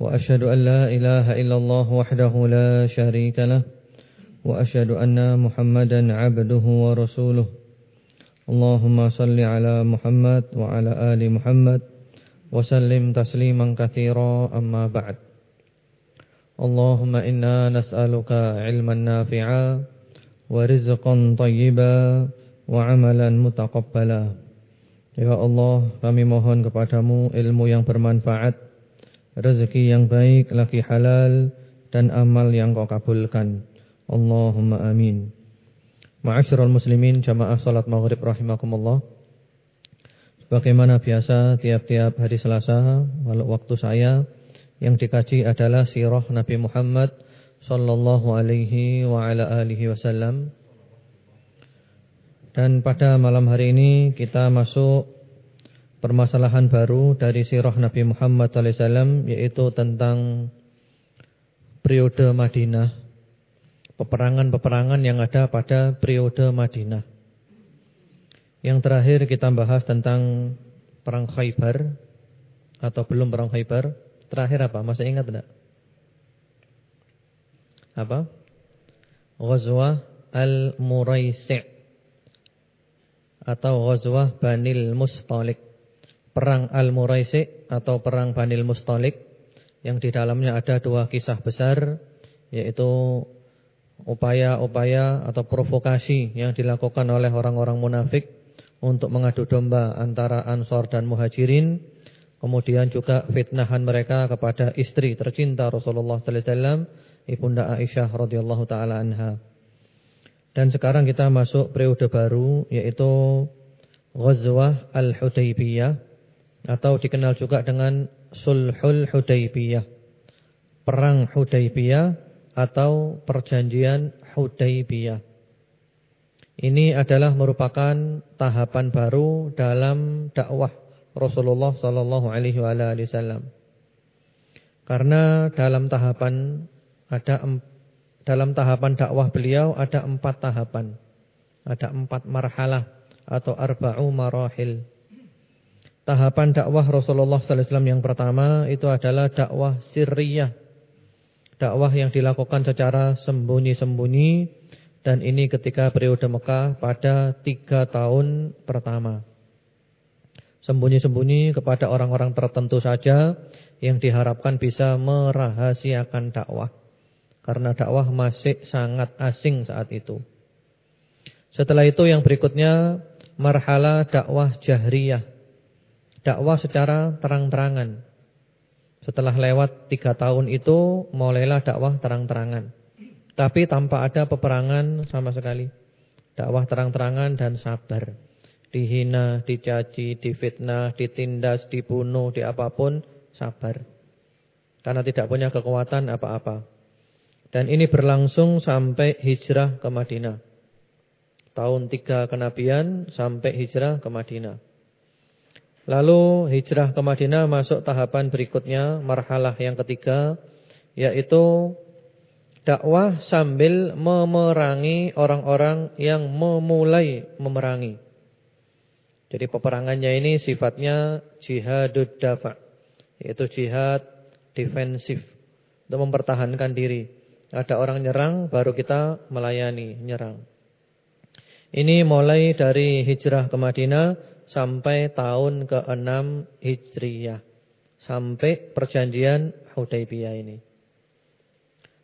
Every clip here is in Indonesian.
وأشهد أن لا إله إلا الله وحده لا شريك له وأشهد أن محمدا عبده ورسوله اللهم صل على محمد وعلى آل محمد وسلم تسليما كثيرا أما بعد اللهم إنا نسألك علما نافعا ورزقا طيبا وعملا متقبلا يا Allah, kami mohon kepadamu ilmu yang bermanfaat rezeki yang baik, laki halal dan amal yang kau kabulkan. Allahumma amin. Ma'asyiral muslimin jamaah salat maghrib rahimakumullah. Bagaimana biasa tiap-tiap hari Selasa waktu saya yang dikaji adalah sirah Nabi Muhammad sallallahu alaihi wa ala alihi wasallam. Dan pada malam hari ini kita masuk permasalahan baru dari sirah Nabi Muhammad SAW yaitu tentang periode Madinah, peperangan-peperangan yang ada pada periode Madinah. Yang terakhir kita bahas tentang perang Khaybar atau belum perang Khaybar. Terakhir apa? Masih ingat tidak? Apa? Ghazwah Al-Muraisi' atau Ghazwah Banil Mustalik perang Al-Muraisi atau perang Banil Mustalik yang di dalamnya ada dua kisah besar yaitu upaya-upaya atau provokasi yang dilakukan oleh orang-orang munafik untuk mengadu domba antara Ansor dan Muhajirin kemudian juga fitnahan mereka kepada istri tercinta Rasulullah sallallahu alaihi wasallam Ibunda Aisyah radhiyallahu taala anha. Dan sekarang kita masuk periode baru yaitu Ghazwah Al-Hudaybiyah atau dikenal juga dengan Sulhul Hudaybiyah. Perang Hudaybiyah atau perjanjian Hudaybiyah. Ini adalah merupakan tahapan baru dalam dakwah Rasulullah sallallahu alaihi wasallam. Karena dalam tahapan ada dalam tahapan dakwah beliau ada empat tahapan. Ada empat marhalah atau arba'u marahil. Tahapan dakwah Rasulullah SAW yang pertama itu adalah dakwah sirriyah. Dakwah yang dilakukan secara sembunyi-sembunyi. Dan ini ketika periode Mekah pada tiga tahun pertama. Sembunyi-sembunyi kepada orang-orang tertentu saja yang diharapkan bisa merahasiakan dakwah. Karena dakwah masih sangat asing saat itu. Setelah itu yang berikutnya marhala dakwah jahriyah dakwah secara terang-terangan. Setelah lewat tiga tahun itu mulailah dakwah terang-terangan. Tapi tanpa ada peperangan sama sekali. Dakwah terang-terangan dan sabar. Dihina, dicaci, difitnah, ditindas, dibunuh, di apa pun sabar. Karena tidak punya kekuatan apa-apa. Dan ini berlangsung sampai hijrah ke Madinah. Tahun tiga kenabian sampai hijrah ke Madinah. Lalu hijrah ke Madinah masuk tahapan berikutnya, marhalah yang ketiga, yaitu dakwah sambil memerangi orang-orang yang memulai memerangi. Jadi peperangannya ini sifatnya jihadud dafa, yaitu jihad defensif untuk mempertahankan diri. Ada orang nyerang baru kita melayani, nyerang. Ini mulai dari hijrah ke Madinah sampai tahun ke-6 Hijriyah. Sampai perjanjian Hudaybiyah ini.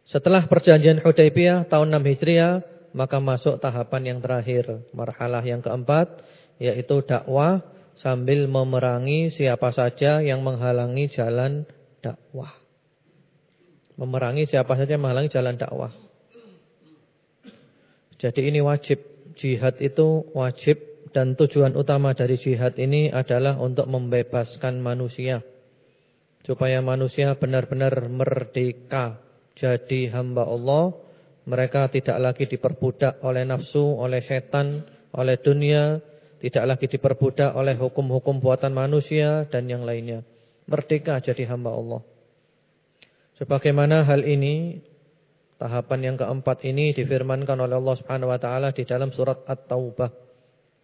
Setelah perjanjian Hudaybiyah tahun 6 Hijriah, maka masuk tahapan yang terakhir, marhalah yang keempat, yaitu dakwah sambil memerangi siapa saja yang menghalangi jalan dakwah. Memerangi siapa saja yang menghalangi jalan dakwah. Jadi ini wajib, jihad itu wajib dan tujuan utama dari jihad ini adalah untuk membebaskan manusia. Supaya manusia benar-benar merdeka jadi hamba Allah, mereka tidak lagi diperbudak oleh nafsu, oleh setan, oleh dunia, tidak lagi diperbudak oleh hukum-hukum buatan manusia dan yang lainnya. Merdeka jadi hamba Allah. Sebagaimana hal ini tahapan yang keempat ini difirmankan oleh Allah Subhanahu wa taala di dalam surat At-Taubah.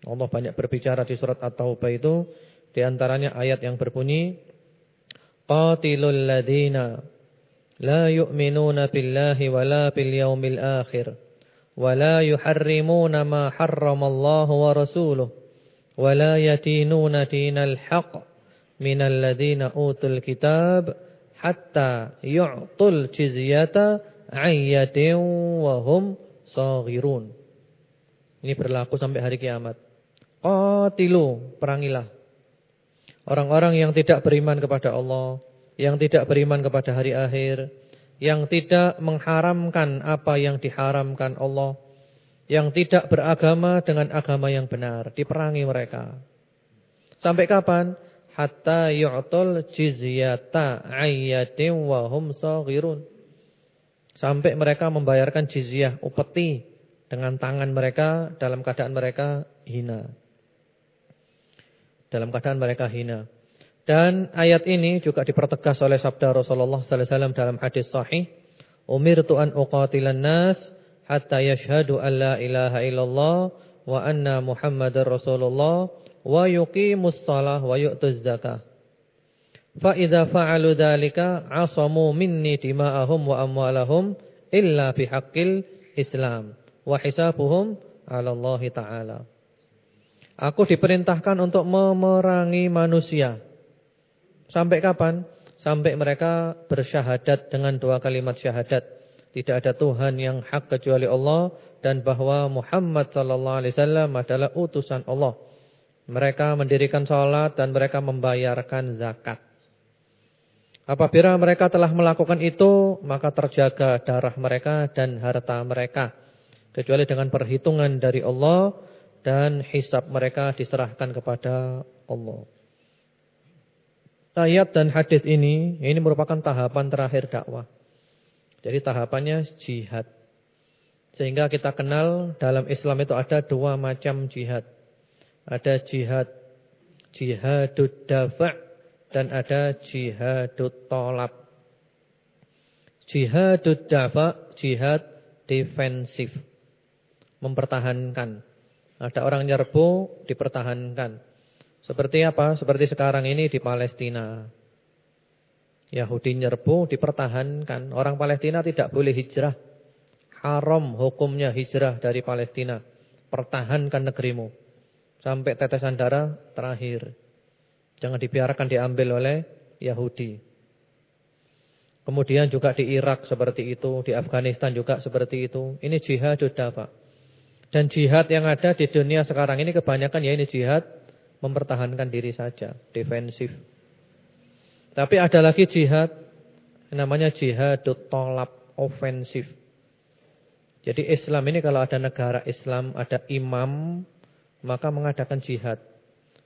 Allah banyak berbicara di surat At-Taubah itu di antaranya ayat yang berbunyi Qatilul ladina la yu'minuna billahi wala bil yaumil akhir wala yuharrimuna ma harramallahu wa rasuluhu wala yatinuna dinal haqq minal ladina utul kitab hatta yu'tul jizyata ayyatin wa hum saghirun. Ini berlaku sampai hari kiamat. Qatilu, perangilah. Orang-orang yang tidak beriman kepada Allah, yang tidak beriman kepada hari akhir, yang tidak mengharamkan apa yang diharamkan Allah, yang tidak beragama dengan agama yang benar, diperangi mereka. Sampai kapan? Hatta yu'tul jizyata ayyatin wa hum saghirun. Sampai mereka membayarkan jizyah upeti dengan tangan mereka dalam keadaan mereka hina. Dalam keadaan mereka hina. Dan ayat ini juga dipertegas oleh sabda Rasulullah sallallahu alaihi wasallam dalam hadis sahih, "Umirtu an uqatilan nas hatta yashhadu an la ilaha illallah wa anna Muhammadar Rasulullah wa yuqimus shalah wa yu'tuz zakah." Fa idza fa'alu dzalika 'asamu minni dima'ahum wa amwalahum illa bihaqqil Islam wa hisabuhum 'ala Allah taala. Aku diperintahkan untuk memerangi manusia Sampai kapan? Sampai mereka bersyahadat dengan dua kalimat syahadat. Tidak ada Tuhan yang hak kecuali Allah dan bahwa Muhammad sallallahu alaihi wasallam adalah utusan Allah. Mereka mendirikan salat dan mereka membayarkan zakat. Apabila mereka telah melakukan itu, maka terjaga darah mereka dan harta mereka. Kecuali dengan perhitungan dari Allah dan hisab mereka diserahkan kepada Allah. Ayat dan hadis ini ini merupakan tahapan terakhir dakwah. Jadi tahapannya jihad. Sehingga kita kenal dalam Islam itu ada dua macam jihad. Ada jihad jihadud dafa' dan ada jihadut tolab. Jihadud dafa' jihad defensif. Mempertahankan. Ada orang nyerbu dipertahankan. Seperti apa? Seperti sekarang ini di Palestina. Yahudi nyerbu dipertahankan. Orang Palestina tidak boleh hijrah. Haram hukumnya hijrah dari Palestina. Pertahankan negerimu. Sampai tetesan darah terakhir. Jangan dibiarkan diambil oleh Yahudi. Kemudian juga di Irak seperti itu. Di Afghanistan juga seperti itu. Ini jihad Pak. Dan jihad yang ada di dunia sekarang ini kebanyakan ya ini jihad mempertahankan diri saja, defensif. Tapi ada lagi jihad namanya jihadut tolap ofensif. Jadi Islam ini kalau ada negara Islam, ada imam, maka mengadakan jihad.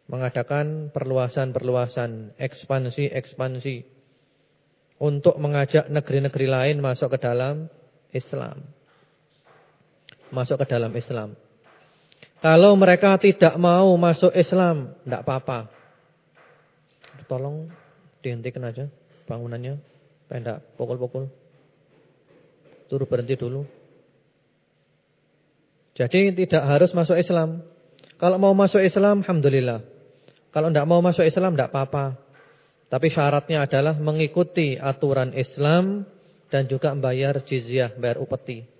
Mengadakan perluasan-perluasan, ekspansi-ekspansi. Untuk mengajak negeri-negeri lain masuk ke dalam Islam. Masuk ke dalam Islam. Kalau mereka tidak mau masuk Islam, tidak apa-apa. Tolong dihentikan aja bangunannya. Pendak pukul-pukul. Suruh berhenti dulu. Jadi tidak harus masuk Islam. Kalau mau masuk Islam, Alhamdulillah. Kalau tidak mau masuk Islam, tidak apa-apa. Tapi syaratnya adalah mengikuti aturan Islam dan juga membayar jizyah, bayar upeti.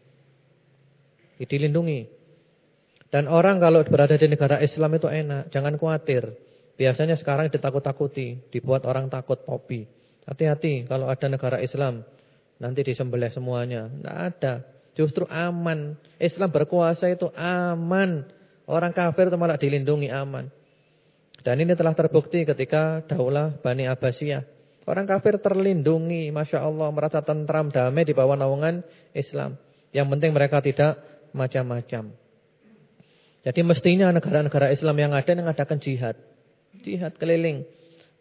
Dilindungi. Dan orang kalau berada di negara Islam itu enak, jangan khawatir. Biasanya sekarang ditakut-takuti, dibuat orang takut popi. Hati-hati kalau ada negara Islam, nanti disembelih semuanya. Tidak ada, justru aman. Islam berkuasa itu aman. Orang kafir itu malah dilindungi aman. Dan ini telah terbukti ketika daulah Bani Abbasiyah. Orang kafir terlindungi, Masya Allah, merasa tentram, damai di bawah naungan Islam. Yang penting mereka tidak macam-macam. Jadi mestinya negara-negara Islam yang ada mengadakan jihad. Jihad keliling.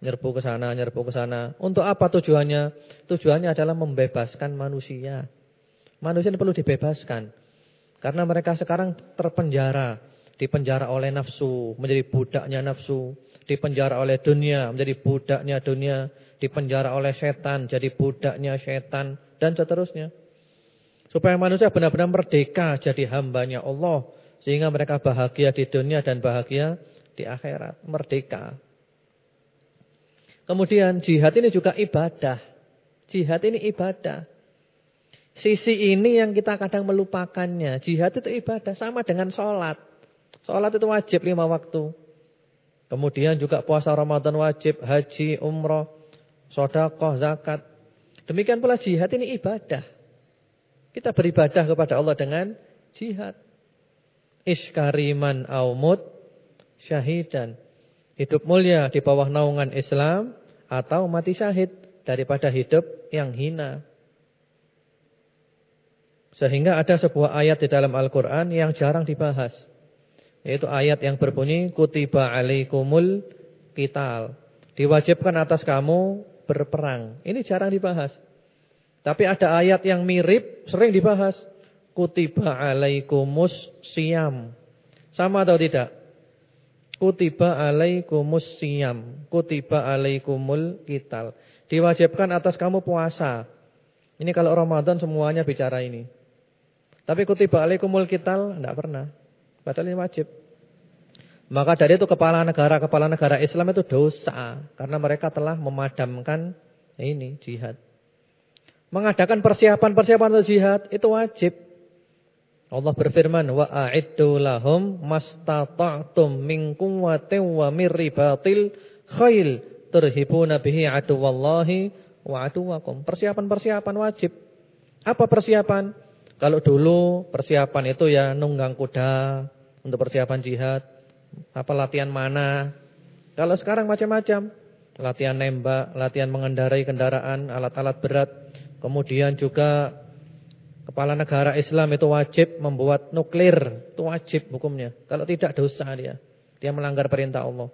Nyerbu ke sana, nyerbu ke sana. Untuk apa tujuannya? Tujuannya adalah membebaskan manusia. Manusia ini perlu dibebaskan. Karena mereka sekarang terpenjara. Dipenjara oleh nafsu, menjadi budaknya nafsu. Dipenjara oleh dunia, menjadi budaknya dunia. Dipenjara oleh setan, jadi budaknya setan. Dan seterusnya. Supaya manusia benar-benar merdeka jadi hambanya Allah. Sehingga mereka bahagia di dunia dan bahagia di akhirat. Merdeka. Kemudian jihad ini juga ibadah. Jihad ini ibadah. Sisi ini yang kita kadang melupakannya. Jihad itu ibadah sama dengan sholat. Sholat itu wajib lima waktu. Kemudian juga puasa Ramadan wajib, haji, umroh, sodakoh, zakat. Demikian pula jihad ini ibadah. Kita beribadah kepada Allah dengan jihad. Iskariman aumut syahidan. Hidup mulia di bawah naungan Islam atau mati syahid daripada hidup yang hina. Sehingga ada sebuah ayat di dalam Al-Quran yang jarang dibahas. Yaitu ayat yang berbunyi, Kutiba alaikumul kital. Diwajibkan atas kamu berperang. Ini jarang dibahas. Tapi ada ayat yang mirip, sering dibahas. Kutiba alaikumus siam. Sama atau tidak? Kutiba alaikumus siyam. Kutiba alaikumul kital. Diwajibkan atas kamu puasa. Ini kalau Ramadan semuanya bicara ini. Tapi kutiba alaikumul kital tidak pernah. Padahal ini wajib. Maka dari itu kepala negara-kepala negara Islam itu dosa. Karena mereka telah memadamkan ini jihad. Mengadakan persiapan-persiapan untuk jihad itu wajib. Allah berfirman wa a'iddu lahum mastata'tum min quwwatin wa min ribatil khail turhibuna bihi aduwallahi wa aduwakum. Persiapan-persiapan wajib. Apa persiapan? Kalau dulu persiapan itu ya nunggang kuda untuk persiapan jihad. Apa latihan mana? Kalau sekarang macam-macam. Latihan nembak, latihan mengendarai kendaraan, alat-alat berat. Kemudian juga Kepala negara Islam itu wajib membuat nuklir. Itu wajib hukumnya. Kalau tidak dosa dia. Dia melanggar perintah Allah.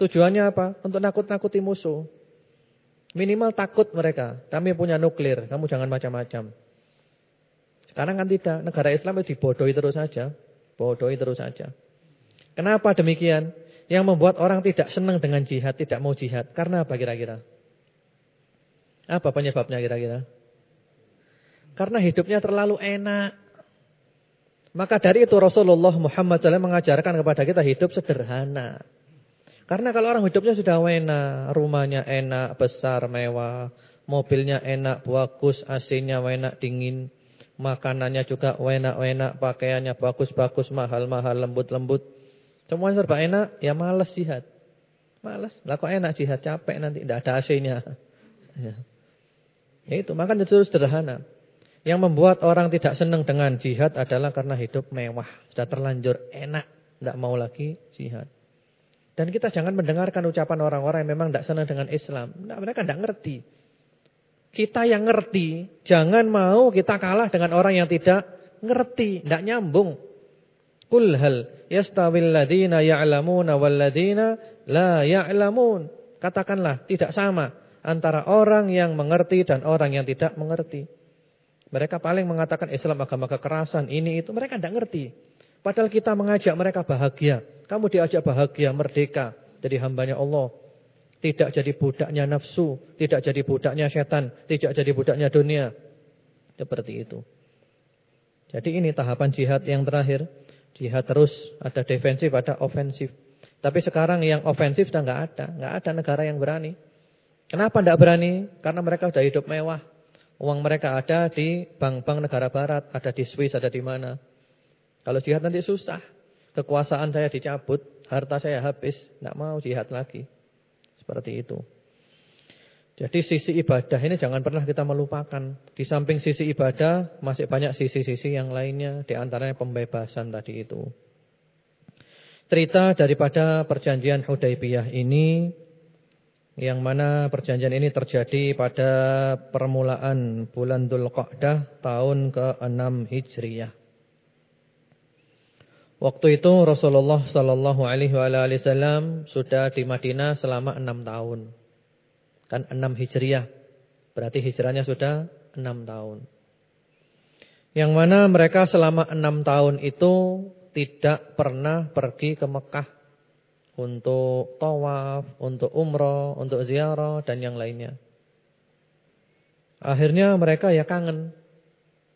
Tujuannya apa? Untuk nakut-nakuti musuh. Minimal takut mereka. Kami punya nuklir. Kamu jangan macam-macam. Sekarang kan tidak. Negara Islam itu dibodohi terus saja. Bodohi terus saja. Kenapa demikian? Yang membuat orang tidak senang dengan jihad. Tidak mau jihad. Karena apa kira-kira? Apa penyebabnya kira-kira? Karena hidupnya terlalu enak. Maka dari itu Rasulullah Muhammad SAW mengajarkan kepada kita hidup sederhana. Karena kalau orang hidupnya sudah enak, rumahnya enak, besar, mewah, mobilnya enak, bagus, AC-nya enak, dingin, makanannya juga enak-enak, pakaiannya bagus-bagus, mahal-mahal, lembut-lembut. Semuanya serba enak, ya males jihad. Males. Lah kok enak jihad, capek nanti, tidak ada AC-nya. Ya. ya itu, makanya itu sederhana. Yang membuat orang tidak senang dengan jihad adalah karena hidup mewah. Sudah terlanjur enak. Tidak mau lagi jihad. Dan kita jangan mendengarkan ucapan orang-orang yang memang tidak senang dengan Islam. Nah, mereka tidak ngerti. Kita yang ngerti. Jangan mau kita kalah dengan orang yang tidak ngerti. Tidak nyambung. Kul hal yastawil ladina ya'lamuna wal ladina la ya'lamun. Katakanlah tidak sama antara orang yang mengerti dan orang yang tidak mengerti. Mereka paling mengatakan Islam agama kekerasan, ini itu. Mereka tidak ngerti. Padahal kita mengajak mereka bahagia. Kamu diajak bahagia, merdeka. Jadi hambanya Allah. Tidak jadi budaknya nafsu. Tidak jadi budaknya setan. Tidak jadi budaknya dunia. Seperti itu. Jadi ini tahapan jihad yang terakhir. Jihad terus ada defensif, ada ofensif. Tapi sekarang yang ofensif sudah nggak ada. nggak ada negara yang berani. Kenapa tidak berani? Karena mereka sudah hidup mewah. Uang mereka ada di bank-bank negara barat, ada di Swiss, ada di mana. Kalau jihad nanti susah. Kekuasaan saya dicabut, harta saya habis, tidak mau jihad lagi. Seperti itu. Jadi sisi ibadah ini jangan pernah kita melupakan. Di samping sisi ibadah, masih banyak sisi-sisi yang lainnya. Di antaranya pembebasan tadi itu. Cerita daripada perjanjian Hudaybiyah ini yang mana perjanjian ini terjadi pada permulaan bulan Dzulqa'dah tahun ke-6 Hijriyah. Waktu itu Rasulullah Sallallahu Alaihi Wasallam sudah di Madinah selama enam tahun. Kan enam hijriah. Berarti hijrahnya sudah enam tahun. Yang mana mereka selama enam tahun itu tidak pernah pergi ke Mekah. Untuk tawaf, untuk umroh, untuk ziarah dan yang lainnya. Akhirnya mereka ya kangen.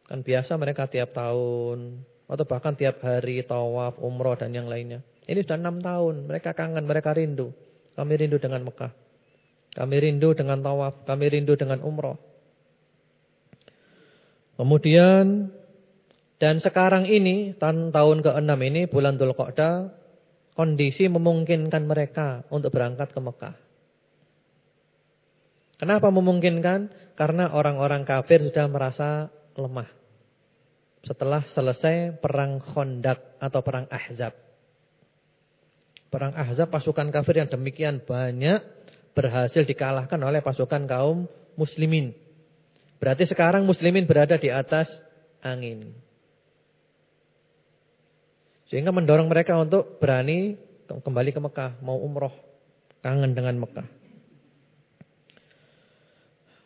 Kan biasa mereka tiap tahun atau bahkan tiap hari tawaf, umroh dan yang lainnya. Ini sudah enam tahun. Mereka kangen, mereka rindu. Kami rindu dengan Mekah. Kami rindu dengan tawaf. Kami rindu dengan umroh. Kemudian dan sekarang ini tahun tahun ke-6 ini bulan Dzulqa'dah kondisi memungkinkan mereka untuk berangkat ke Mekah. Kenapa memungkinkan? Karena orang-orang kafir sudah merasa lemah setelah selesai perang Khandaq atau perang Ahzab. Perang Ahzab pasukan kafir yang demikian banyak berhasil dikalahkan oleh pasukan kaum muslimin. Berarti sekarang muslimin berada di atas angin. Sehingga mendorong mereka untuk berani kembali ke Mekah, mau umroh, kangen dengan Mekah.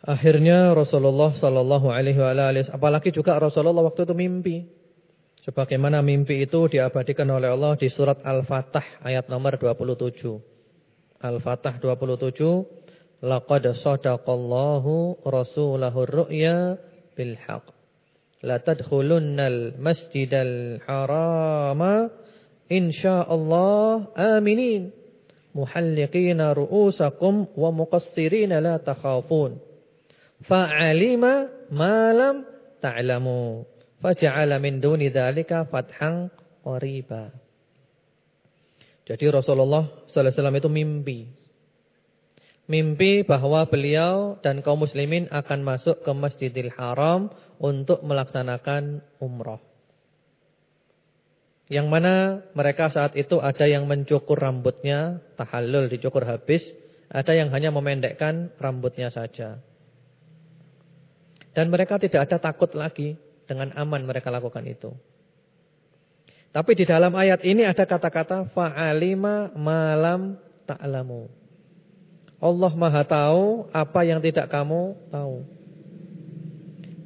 Akhirnya Rasulullah sallallahu alaihi wasallam apalagi juga Rasulullah waktu itu mimpi. Sebagaimana mimpi itu diabadikan oleh Allah di surat Al-Fatah ayat nomor 27. Al-Fatah 27, laqad sadaqallahu rasulahu ru'ya bil haqq. La tadkhulunnal masjidal harama insyaallah aminin muhalliqina ru'usakum wa muqassirina la takhafun fa'alima malam ta'lamu faja'ala min duni dzalika fathan qariba. Jadi Rasulullah sallallahu alaihi wasallam itu mimpi. Mimpi bahwa beliau dan kaum muslimin akan masuk ke Masjidil Haram untuk melaksanakan umrah. Yang mana mereka saat itu ada yang mencukur rambutnya, tahallul dicukur habis, ada yang hanya memendekkan rambutnya saja. Dan mereka tidak ada takut lagi dengan aman mereka lakukan itu. Tapi di dalam ayat ini ada kata-kata fa'alima malam ta'lamu. Allah Maha tahu apa yang tidak kamu tahu.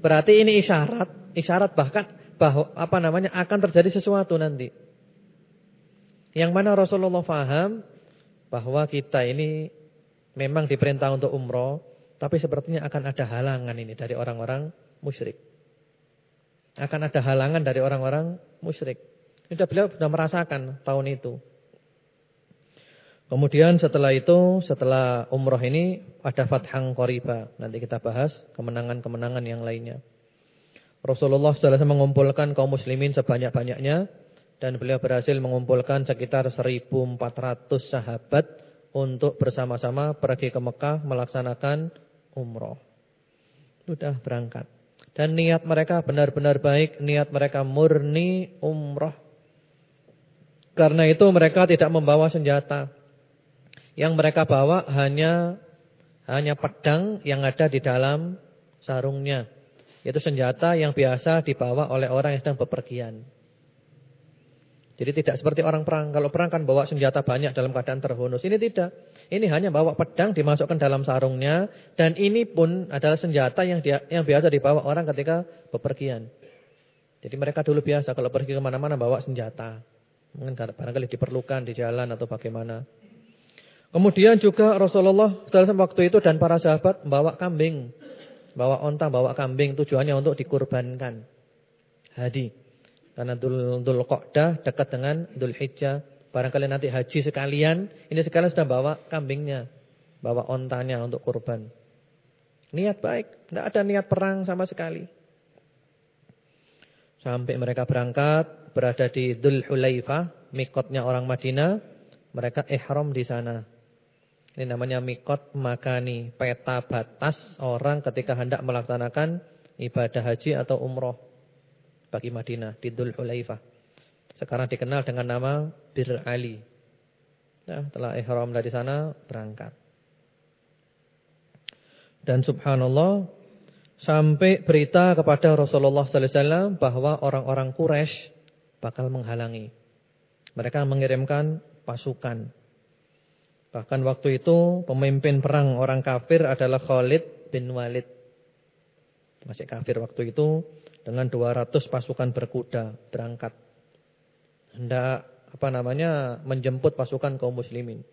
Berarti ini isyarat, isyarat bahkan bahwa apa namanya akan terjadi sesuatu nanti. Yang mana Rasulullah faham bahwa kita ini memang diperintah untuk umroh tapi sepertinya akan ada halangan ini dari orang-orang musyrik. Akan ada halangan dari orang-orang musyrik. Sudah beliau sudah merasakan tahun itu. Kemudian setelah itu, setelah umroh ini ada fathang qoriba. Nanti kita bahas kemenangan-kemenangan yang lainnya. Rasulullah SAW mengumpulkan kaum muslimin sebanyak-banyaknya. Dan beliau berhasil mengumpulkan sekitar 1400 sahabat untuk bersama-sama pergi ke Mekah melaksanakan umroh. Sudah berangkat. Dan niat mereka benar-benar baik, niat mereka murni umroh. Karena itu mereka tidak membawa senjata. Yang mereka bawa hanya hanya pedang yang ada di dalam sarungnya. Yaitu senjata yang biasa dibawa oleh orang yang sedang bepergian. Jadi tidak seperti orang perang. Kalau perang kan bawa senjata banyak dalam keadaan terhunus. Ini tidak. Ini hanya bawa pedang dimasukkan dalam sarungnya. Dan ini pun adalah senjata yang dia, yang biasa dibawa orang ketika bepergian. Jadi mereka dulu biasa kalau pergi ke mana-mana bawa senjata. Mungkin barangkali diperlukan di jalan atau bagaimana. Kemudian juga Rasulullah SAW waktu itu dan para sahabat membawa kambing. Bawa onta, bawa kambing tujuannya untuk dikurbankan. Hadi. Karena Dhul, Dhul Qodah dekat dengan Dhul Hijjah. Barangkali nanti haji sekalian. Ini sekalian sudah bawa kambingnya. Bawa ontanya untuk kurban. Niat baik. Tidak ada niat perang sama sekali. Sampai mereka berangkat. Berada di Dhul Hulaifah. Mikotnya orang Madinah. Mereka ihram di sana. Ini namanya mikot makani. Peta batas orang ketika hendak melaksanakan ibadah haji atau umroh bagi Madinah di Dhul Hulaifah. Sekarang dikenal dengan nama Bir Ali. Ya, telah ihram dari sana berangkat. Dan subhanallah sampai berita kepada Rasulullah sallallahu alaihi wasallam bahwa orang-orang Quraisy bakal menghalangi. Mereka mengirimkan pasukan. Bahkan waktu itu pemimpin perang orang kafir adalah Khalid bin Walid. Masih kafir waktu itu dengan 200 pasukan berkuda berangkat. Hendak apa namanya menjemput pasukan kaum muslimin.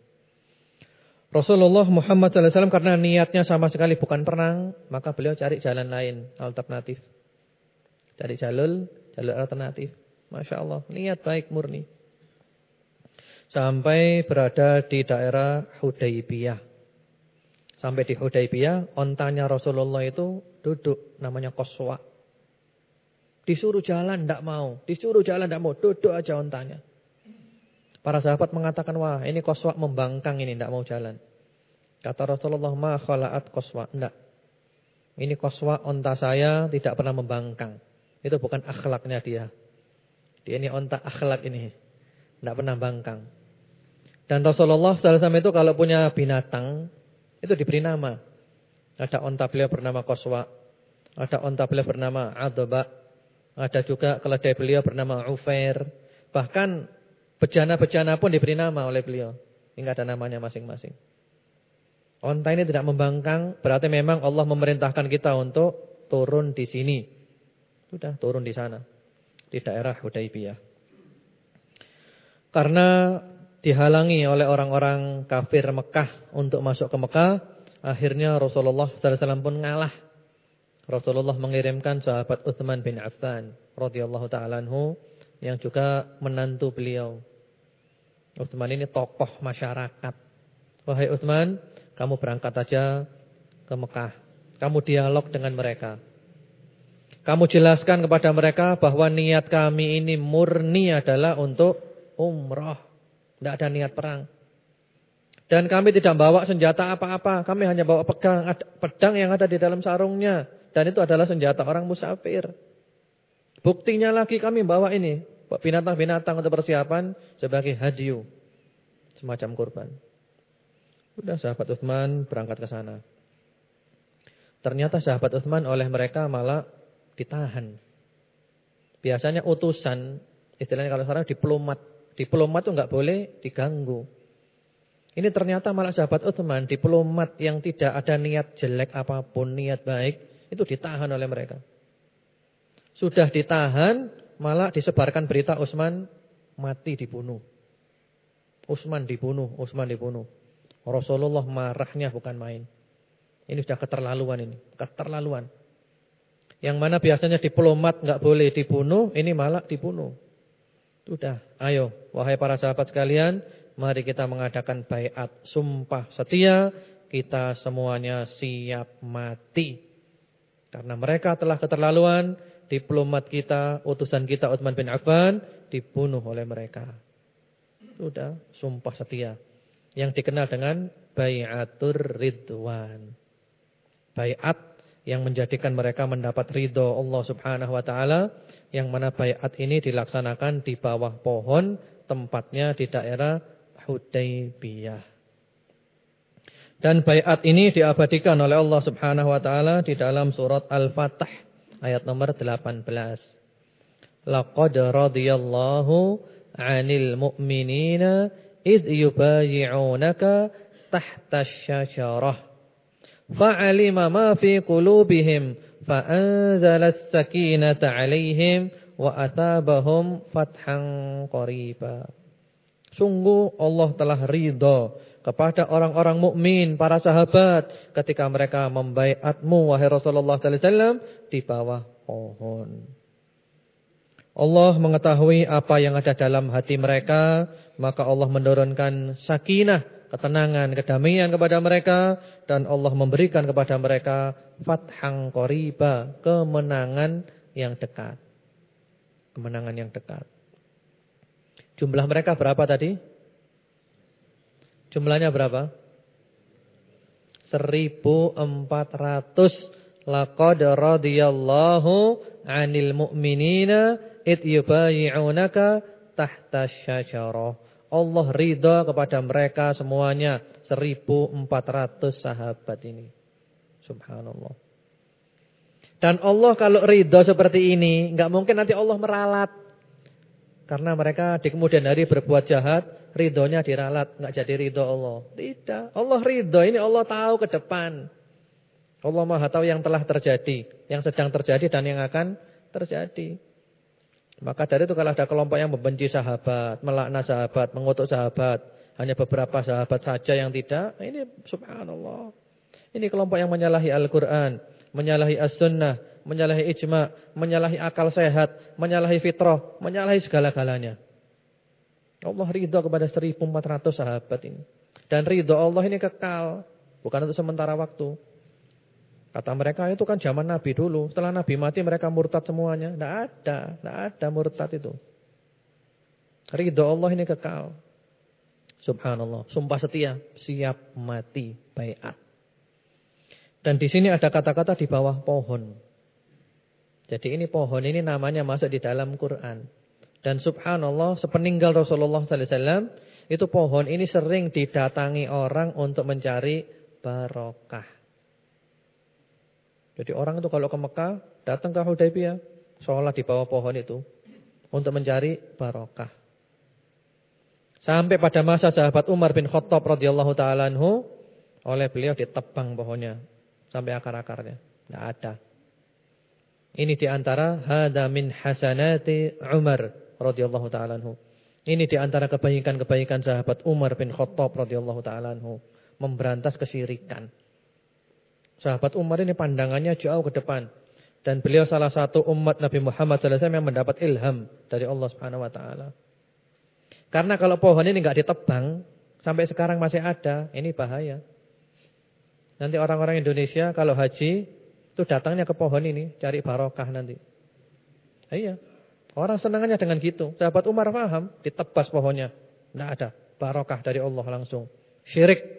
Rasulullah Muhammad SAW karena niatnya sama sekali bukan perang, maka beliau cari jalan lain, alternatif. Cari jalur, jalur alternatif. Masya Allah, niat baik murni. Sampai berada di daerah Hudaybiyah. Sampai di Hudaybiyah, ontanya Rasulullah itu duduk, namanya Koswa. Disuruh jalan, tidak mau. Disuruh jalan, tidak mau. Duduk aja ontanya. Para sahabat mengatakan, wah ini koswa membangkang ini, tidak mau jalan. Kata Rasulullah, ma khala'at koswa. Tidak. Ini koswa onta saya tidak pernah membangkang. Itu bukan akhlaknya dia. Dia ini onta akhlak ini. Tidak pernah bangkang. Dan Rasulullah SAW itu kalau punya binatang, itu diberi nama. Ada onta beliau bernama koswa. Ada onta beliau bernama adoba. Ada juga keledai beliau bernama ufair. Bahkan Bejana-bejana pun diberi nama oleh beliau. Hingga ada namanya masing-masing. Onta ini tidak membangkang, berarti memang Allah memerintahkan kita untuk turun di sini. Sudah turun di sana. Di daerah Hudaybiyah. Karena dihalangi oleh orang-orang kafir Mekah untuk masuk ke Mekah, akhirnya Rasulullah SAW pun ngalah. Rasulullah mengirimkan sahabat Uthman bin Affan radhiyallahu taala yang juga menantu beliau Utsman ini tokoh masyarakat. Wahai Utsman, kamu berangkat aja ke Mekah. Kamu dialog dengan mereka. Kamu jelaskan kepada mereka bahwa niat kami ini murni adalah untuk umrah. Tidak ada niat perang. Dan kami tidak bawa senjata apa-apa. Kami hanya bawa pegang, pedang yang ada di dalam sarungnya. Dan itu adalah senjata orang musafir. Buktinya lagi kami bawa ini binatang-binatang untuk persiapan sebagai hadiu. Semacam kurban. Sudah sahabat Uthman berangkat ke sana. Ternyata sahabat Uthman oleh mereka malah ditahan. Biasanya utusan, istilahnya kalau sekarang diplomat. Diplomat itu nggak boleh diganggu. Ini ternyata malah sahabat Uthman, diplomat yang tidak ada niat jelek apa pun, niat baik, itu ditahan oleh mereka. Sudah ditahan, malah disebarkan berita Utsman mati dibunuh. Utsman dibunuh, Utsman dibunuh. Rasulullah marahnya bukan main. Ini sudah keterlaluan ini, keterlaluan. Yang mana biasanya diplomat nggak boleh dibunuh, ini malah dibunuh. Sudah, ayo wahai para sahabat sekalian, mari kita mengadakan bayat sumpah setia, kita semuanya siap mati. Karena mereka telah keterlaluan, diplomat kita, utusan kita Utsman bin Affan dibunuh oleh mereka. Sudah sumpah setia. Yang dikenal dengan Bayatur ridwan. Bayat yang menjadikan mereka mendapat ridho Allah Subhanahu wa taala yang mana bayat ini dilaksanakan di bawah pohon tempatnya di daerah Hudaybiyah. Dan bayat ini diabadikan oleh Allah Subhanahu wa taala di dalam surat Al-Fatah ayat nomor 18. Laqad radiyallahu 'anil mu'minina id yubayyi'unaka tahta asy-syajarah. Fa'alima ma fi qulubihim as-sakinata 'alaihim wa atabahum fathan qariba. Sungguh Allah telah ridha kepada orang-orang mukmin, para sahabat ketika mereka membaiatmu wahai Rasulullah sallallahu alaihi wasallam di bawah pohon. Allah mengetahui apa yang ada dalam hati mereka, maka Allah menurunkan sakinah, ketenangan, kedamaian kepada mereka dan Allah memberikan kepada mereka fathang qoriba, kemenangan yang dekat. Kemenangan yang dekat. Jumlah mereka berapa tadi? Jumlahnya berapa? 1400. Laqad radiyallahu 'anil mu'minina id yubayyi'unaka tahta syajarah. Allah ridha kepada mereka semuanya 1400 sahabat ini. Subhanallah. Dan Allah kalau ridha seperti ini, enggak mungkin nanti Allah meralat. Karena mereka di kemudian hari berbuat jahat, ridhonya diralat, nggak jadi ridho Allah. Tidak, Allah ridho, ini Allah tahu ke depan. Allah Maha tahu yang telah terjadi, yang sedang terjadi dan yang akan terjadi. Maka dari itu kalau ada kelompok yang membenci sahabat, melaknat sahabat, mengutuk sahabat, hanya beberapa sahabat saja yang tidak, ini subhanallah. Ini kelompok yang menyalahi Al-Qur'an, menyalahi As-Sunnah, menyalahi ijma, menyalahi akal sehat, menyalahi fitrah, menyalahi segala-galanya. Allah ridho kepada 1400 sahabat ini. Dan ridho Allah ini kekal, bukan untuk sementara waktu. Kata mereka itu kan zaman Nabi dulu. Setelah Nabi mati mereka murtad semuanya. Tidak ada, tidak ada murtad itu. Ridho Allah ini kekal. Subhanallah, sumpah setia, siap mati, bayat. Dan di sini ada kata-kata di bawah pohon. Jadi ini pohon ini namanya masuk di dalam Quran. Dan subhanallah sepeninggal Rasulullah sallallahu alaihi wasallam itu pohon ini sering didatangi orang untuk mencari barokah. Jadi orang itu kalau ke Mekah datang ke Hudaybiyah, sholat di bawah pohon itu untuk mencari barokah. Sampai pada masa sahabat Umar bin Khattab radhiyallahu taala anhu oleh beliau ditebang pohonnya sampai akar-akarnya. Tidak ada. Ini di antara hada min hasanati Umar radhiyallahu taala anhu. Ini di antara kebaikan-kebaikan sahabat Umar bin Khattab radhiyallahu taala anhu, memberantas kesyirikan. Sahabat Umar ini pandangannya jauh ke depan dan beliau salah satu umat Nabi Muhammad wasallam yang mendapat ilham dari Allah Subhanahu wa taala. Karena kalau pohon ini enggak ditebang sampai sekarang masih ada, ini bahaya. Nanti orang-orang Indonesia kalau haji itu datangnya ke pohon ini cari barokah nanti. Iya. Orang senangannya dengan gitu. Sahabat Umar paham, ditebas pohonnya. Tidak ada barokah dari Allah langsung. Syirik.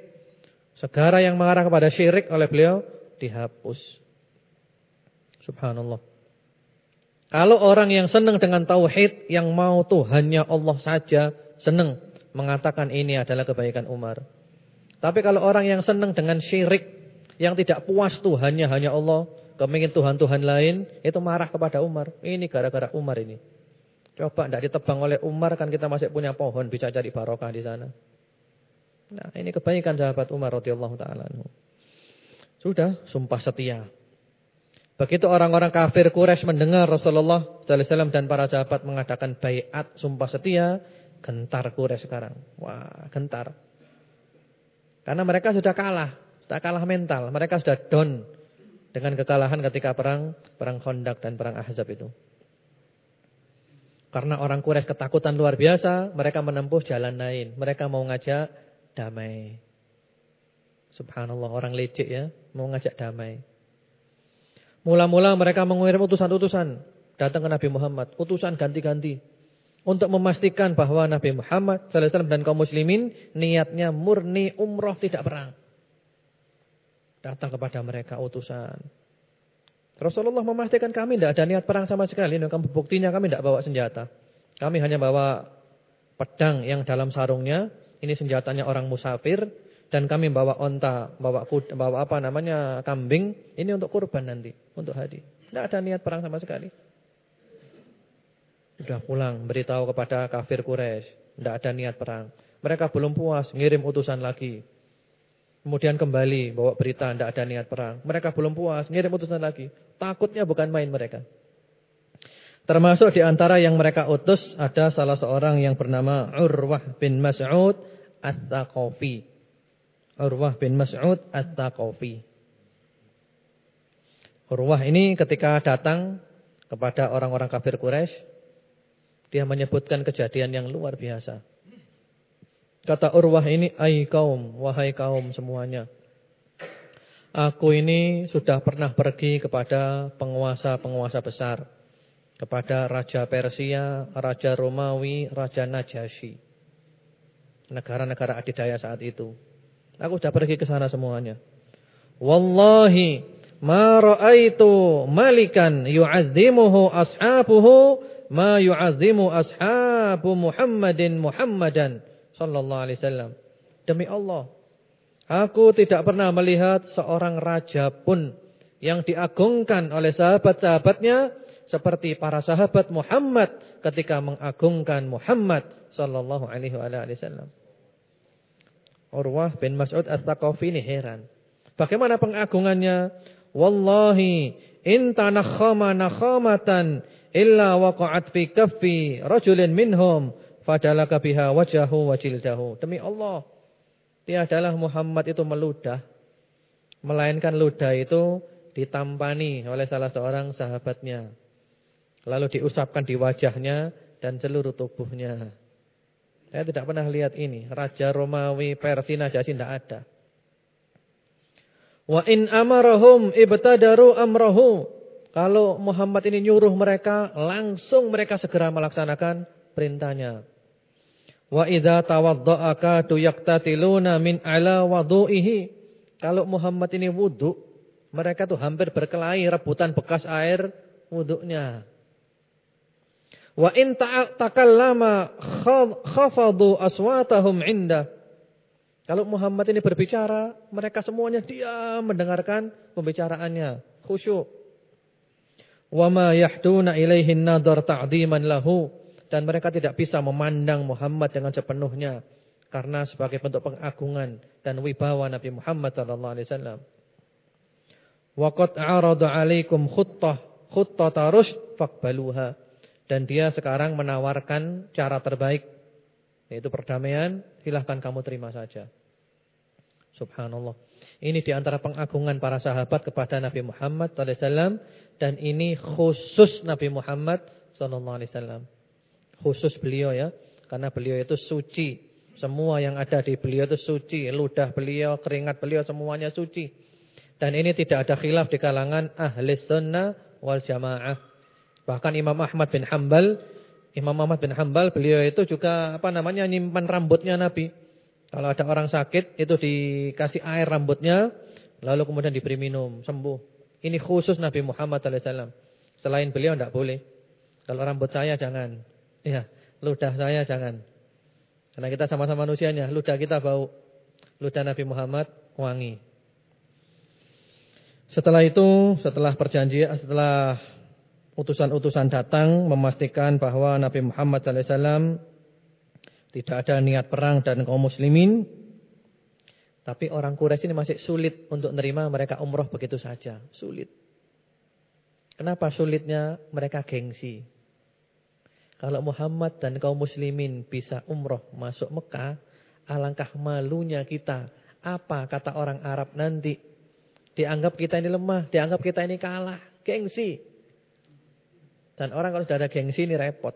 Segara yang mengarah kepada syirik oleh beliau dihapus. Subhanallah. Kalau orang yang senang dengan tauhid, yang mau Tuhannya Allah saja, senang mengatakan ini adalah kebaikan Umar. Tapi kalau orang yang senang dengan syirik, yang tidak puas Tuhannya hanya Allah, kemingin Tuhan-Tuhan lain, itu marah kepada Umar. Ini gara-gara Umar ini. Coba tidak ditebang oleh Umar kan kita masih punya pohon bisa cari barokah di sana. Nah, ini kebaikan sahabat Umar radhiyallahu taala Sudah sumpah setia. Begitu orang-orang kafir Quraisy mendengar Rasulullah sallallahu alaihi wasallam dan para sahabat mengadakan baiat sumpah setia, gentar Quraisy sekarang. Wah, gentar. Karena mereka sudah kalah. Tak kalah mental. Mereka sudah down dengan kekalahan ketika perang perang Khandaq dan perang Ahzab itu. Karena orang Quraisy ketakutan luar biasa, mereka menempuh jalan lain. Mereka mau ngajak damai. Subhanallah, orang lecek ya, mau ngajak damai. Mula-mula mereka mengirim utusan-utusan datang ke Nabi Muhammad, utusan ganti-ganti untuk memastikan bahwa Nabi Muhammad sallallahu dan kaum muslimin niatnya murni umroh tidak perang. Datang kepada mereka utusan. Rasulullah memastikan kami tidak ada niat perang sama sekali. Dan buktinya kami tidak bawa senjata. Kami hanya bawa pedang yang dalam sarungnya. Ini senjatanya orang musafir. Dan kami bawa onta, bawa kuda, bawa apa namanya kambing. Ini untuk kurban nanti, untuk hadi. Tidak ada niat perang sama sekali. Sudah pulang beritahu kepada kafir Quraisy, tidak ada niat perang. Mereka belum puas, ngirim utusan lagi. Kemudian kembali bawa berita tidak ada niat perang. Mereka belum puas, ngirim utusan lagi. Takutnya bukan main mereka. Termasuk di antara yang mereka utus ada salah seorang yang bernama Urwah bin Mas'ud At-Taqafi. Urwah bin Mas'ud At-Taqafi. Urwah ini ketika datang kepada orang-orang kafir Quraisy, dia menyebutkan kejadian yang luar biasa. Kata Urwah ini, ai kaum, wahai kaum semuanya. Aku ini sudah pernah pergi kepada penguasa-penguasa besar. Kepada Raja Persia, Raja Romawi, Raja Najasyi. Negara-negara adidaya saat itu. Aku sudah pergi ke sana semuanya. Wallahi ma ra'aitu malikan yu'azzimuhu ashabuhu ma yu'azzimu ashabu Muhammadin Muhammadan sallallahu alaihi wasallam. Demi Allah, aku tidak pernah melihat seorang raja pun yang diagungkan oleh sahabat-sahabatnya seperti para sahabat Muhammad ketika mengagungkan Muhammad sallallahu alaihi wasallam. Urwah bin Mas'ud At-Taqafi ini heran. Bagaimana pengagungannya? Wallahi in tanakhama nakhamatan illa waqa'at fi kaffi rajulin minhum fadalaka biha wajahu wa jildahu. Demi Allah, tiadalah Muhammad itu meludah melainkan ludah itu ditampani oleh salah seorang sahabatnya. Lalu diusapkan di wajahnya dan seluruh tubuhnya. Saya tidak pernah lihat ini. Raja Romawi, Persia, Najasyi tidak ada. Wa in amarahum ibtadaru amrahu. Kalau Muhammad ini nyuruh mereka, langsung mereka segera melaksanakan perintahnya. Wa idza tawadda'aka yaqtatiluna min ala wudu'ihi. Kalau Muhammad ini wudu, mereka tuh hampir berkelahi rebutan bekas air wudunya. Wa in takallama khafadu aswatahum inda. Kalau Muhammad ini berbicara, mereka semuanya diam mendengarkan pembicaraannya, khusyuk. Wa ma yahduna ilaihi nadhar ta'dhiman lahu dan mereka tidak bisa memandang Muhammad dengan sepenuhnya karena sebagai bentuk pengagungan dan wibawa Nabi Muhammad sallallahu alaihi wasallam. Wa qad 'arada 'alaikum khuttah khuttata rusyd faqbaluha. Dan dia sekarang menawarkan cara terbaik yaitu perdamaian, silahkan kamu terima saja. Subhanallah. Ini di antara pengagungan para sahabat kepada Nabi Muhammad SAW dan ini khusus Nabi Muhammad SAW. Khusus beliau ya, karena beliau itu suci. Semua yang ada di beliau itu suci, ludah beliau, keringat beliau semuanya suci. Dan ini tidak ada khilaf di kalangan ahli sunnah wal jamaah. Bahkan Imam Ahmad bin Hambal, Imam Ahmad bin Hambal beliau itu juga apa namanya nyimpan rambutnya Nabi. Kalau ada orang sakit itu dikasih air rambutnya, lalu kemudian diberi minum, sembuh. Ini khusus Nabi Muhammad SAW. Selain beliau tidak boleh. Kalau rambut saya jangan. Ya, ludah saya jangan. Karena kita sama-sama manusianya, ludah kita bau. Ludah Nabi Muhammad wangi. Setelah itu, setelah perjanjian, setelah utusan-utusan datang memastikan bahwa Nabi Muhammad SAW tidak ada niat perang dan kaum muslimin. Tapi orang Quraisy ini masih sulit untuk menerima mereka umroh begitu saja. Sulit. Kenapa sulitnya? Mereka gengsi. Kalau Muhammad dan kaum muslimin bisa umroh masuk Mekah, alangkah malunya kita. Apa kata orang Arab nanti? Dianggap kita ini lemah, dianggap kita ini kalah. Gengsi. Dan orang kalau sudah ada gengsi ini repot.